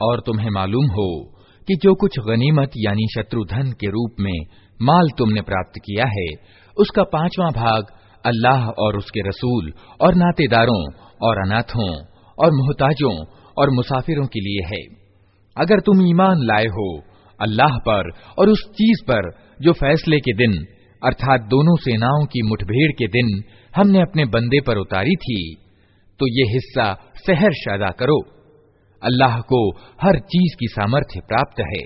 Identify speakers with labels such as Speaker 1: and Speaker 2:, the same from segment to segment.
Speaker 1: और तुम्हें मालूम हो कि जो कुछ गनीमत यानी शत्रुधन के रूप में माल तुमने प्राप्त किया है उसका पांचवा भाग अल्लाह और उसके रसूल और नातेदारों और अनाथों और मोहताजों और मुसाफिरों के लिए है अगर तुम ईमान लाए हो अल्लाह पर और उस चीज़ पर जो फैसले के दिन, अर्थात दोनों सेनाओं की मुठभेड़ के दिन, हमने अपने बंदे पर उतारी थी तो ये हिस्सा सहर शादा करो। अल्लाह को हर चीज़ की सामर्थ्य प्राप्त है।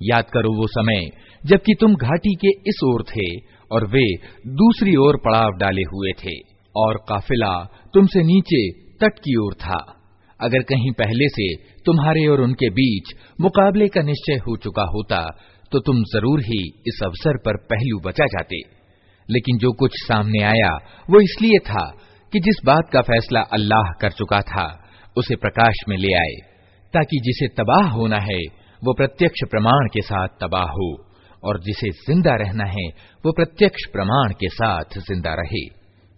Speaker 1: याद करो वो समय, जबकि तुम घाटी के इस ओर थे और वे दूसरी ओर पड़ाव डाले हुए थे, और काफिला तुमसे नीचे तट की ओर था। अगर कहीं पहले से तुम्हारे और उनके बीच मुकाबले का निश्चय हो चुका होता तो तुम ज़रूर ही इस अवसर पर पहलू बचा जाते। लेकिन जो कुछ सामने आया, वो इसलिए था कि जिस बात का फैसला अल्लाह कर चुका था, उसे प्रकाश में ले आए, ताकि जिसे तबाह होना है, वो प्रत्यक्ष प्रमाण के साथ तबाह हो, और जिसे ज़िंदा रहना है, वो प्रत्यक्ष प्रमाण के साथ ज़िंदा रहे।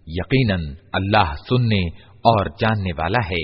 Speaker 1: यकीनन, अल्लाह सुनने और जानने वाला है।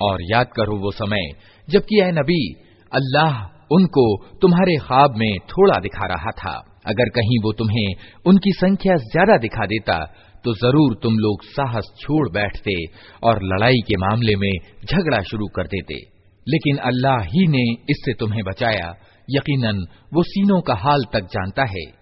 Speaker 1: और याद करो वो समय जबकि ए नबी अल्लाह उनको तुम्हारे ख्वाब में थोड़ा दिखा रहा था अगर कहीं वो तुम्हें उनकी संख्या ज्यादा दिखा देता तो जरूर तुम लोग साहस छोड़ बैठते और लड़ाई के मामले में झगड़ा शुरू कर देते लेकिन अल्लाह ही ने इससे तुम्हें बचाया। यकीनन, वो सीनों का हाल तक जानता है।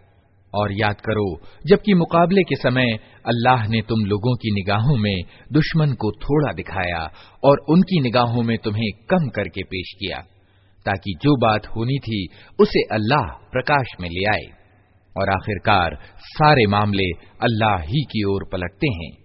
Speaker 1: और याद करो, जबकि मुकाबले के समय अल्लाह ने तुम लोगों की निगाहों में दुश्मन को थोड़ा दिखाया और उनकी निगाहों में तुम्हें कम करके पेश किया, ताकि जो बात होनी थी, उसे अल्लाह प्रकाश में ले आए। और आखिरकार सारे मामले अल्लाह ही की ओर पलटते हैं।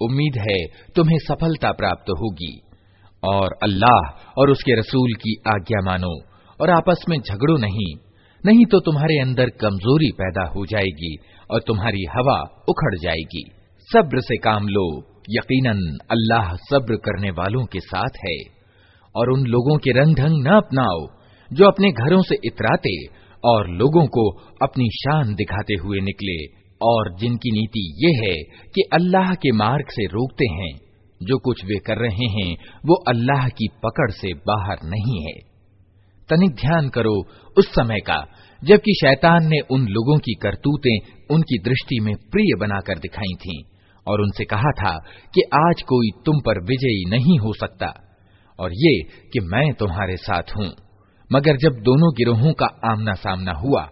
Speaker 1: उम्मीद है तुम्हें सफलता प्राप्त होगी। और अल्लाह और उसके रसूल की आज्ञा मानो और आपस में झगड़ो नहीं। नहीं तो तुम्हारे अंदर कमज़ोरी पैदा हो जाएगी और तुम्हारी हवा उखड़ जाएगी। सब्र से काम लो। यकीनन अल्लाह सब्र करने वालों के साथ है। और उन लोगों के रंग ढंग न अपनाओ जो अपने घरों से इतराते और लोगों को अपनी शान दिखाते हुए निकले। और जिनकी नीति ये है कि अल्लाह के मार्ग से रोकते हैं, जो कुछ वे कर रहे हैं, वो अल्लाह की पकड़ से बाहर नहीं है। तनिक ध्यान करो उस समय का, जबकि शैतान ने उन लोगों की करतूतें उनकी दृष्टि में प्रिय बनाकर दिखाई थीं, और उनसे कहा था कि आज कोई तुम पर विजयी नहीं हो सकता, और ये कि मैं तुम्हारे साथ हूँ। मगर जब दोनों गिरोहों का आमना सामना हुआ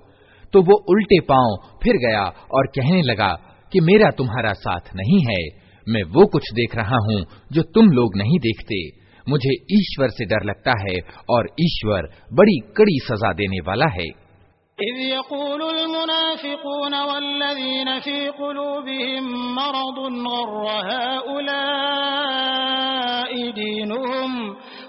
Speaker 1: तो वो उल्टे पाँव फिर गया और कहने लगा कि मेरा तुम्हारा साथ नहीं है। मैं वो कुछ देख रहा हूँ जो तुम लोग नहीं देखते। मुझे ईश्वर से डर लगता है और ईश्वर बड़ी कड़ी सजा देने वाला है।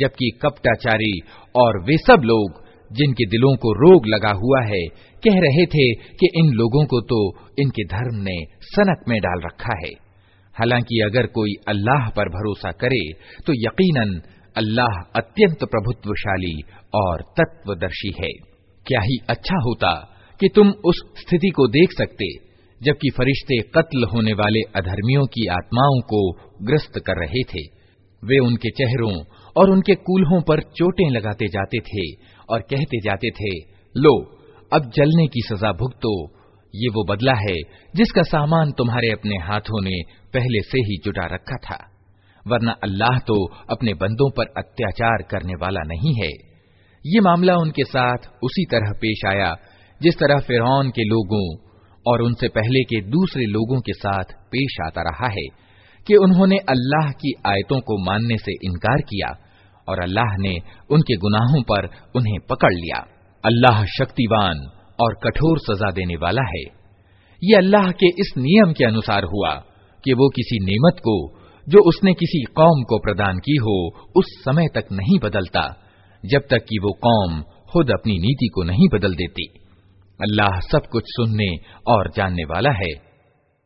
Speaker 1: जबकि कपटाचारी और वे सब लोग जिनके दिलों को रोग लगा हुआ है, कह रहे थे कि इन लोगों को तो इनके धर्म ने सनक में डाल रखा है। हालाँकि अगर कोई अल्लाह पर भरोसा करे तो यकीनन अल्लाह अत्यंत प्रभुत्वशाली और तत्वदर्शी है। क्या ही अच्छा होता कि तुम उस स्थिति को देख सकते, जबकि फरिश्ते कत्ल होने वाले अधर्मियों की आत्माओं को ग्रस्त कर रहे थे। वे उनके चेहरों और उनके कूल्हों पर चोटें लगाते जाते थे और कहते जाते थे, लो, अब जलने की सजा भुगतो। ये वो बदला है जिसका सामान तुम्हारे अपने हाथों ने पहले से ही जुटा रखा था। वरना अल्लाह तो अपने बंदों पर अत्याचार करने वाला नहीं है। ये मामला उनके साथ उसी तरह पेश आया, जिस तरह फिरौन के लोगों और उनसे पहले के दूसरे लोगों के साथ पेश आता रहा है, कि उन्होंने अल्लाह की आयतों को मानने से इनकार किया और अल्लाह ने उनके गुनाहों पर उन्हें पकड़ लिया। अल्लाह शक्तिवान और कठोर सजा देने वाला है। ये अल्लाह के इस नियम के अनुसार हुआ कि वो किसी नेमत को, जो उसने किसी कौम को प्रदान की हो, उस समय तक नहीं बदलता, जब तक कि वो कौम खुद अपनी नीति को नहीं बदल देती। अल्लाह सब कुछ सुनने और जानने वाला है।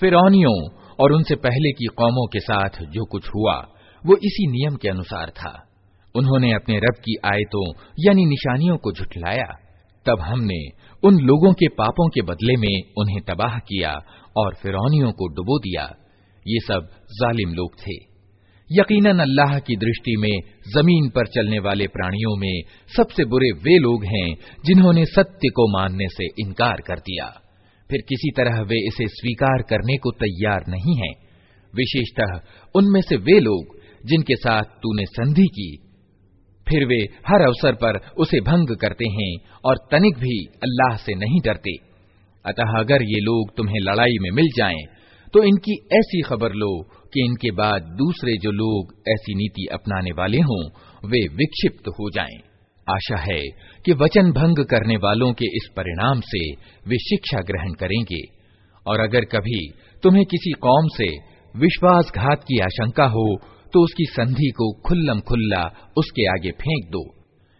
Speaker 1: फिरौनियों और उनसे पहले की कौमों के साथ जो कुछ हुआ वो इसी नियम के अनुसार था उन्होंने अपने रब की आयतों यानी निशानियों को झुठलाया तब हमने उन लोगों के पापों के बदले में उन्हें तबाह किया और फिरौनियों को डुबो दिया। ये सब जालिम लोग थे। यकीनन अल्लाह की दृष्टि में ज़मीन पर चलने वाले प्राणियों में सबसे बुरे वे लोग हैं जिन्होंने सत्य को मानने से इनकार कर दिया। फिर किसी तरह वे इसे स्वीकार करने को तैयार नहीं हैं। विशेषतः उनमें से वे लोग जिनके साथ तूने संधि की फिर वे हर अवसर पर उसे भंग करते हैं और तनिक भी अल्लाह से नहीं डरते अतः अगर ये लोग तुम्हें लड़ाई में मिल जाएँ, तो इनकी ऐसी खबर लो कि इनके बाद दूसरे जो लोग ऐसी नीति अपनाने वाले हों वे विक्षिप्त हो जाएँ। आशा है कि वचन भंग करने वालों के इस परिणाम से वे शिक्षा ग्रहण करेंगे और अगर कभी तुम्हें किसी कौम से विश्वासघात की आशंका हो तो उसकी संधि को खुल्लम खुल्ला उसके आगे फेंक दो।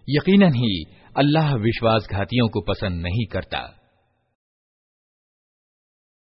Speaker 1: यकीनन ही, अल्लाह विश्वासघातियों को पसंद नहीं करता।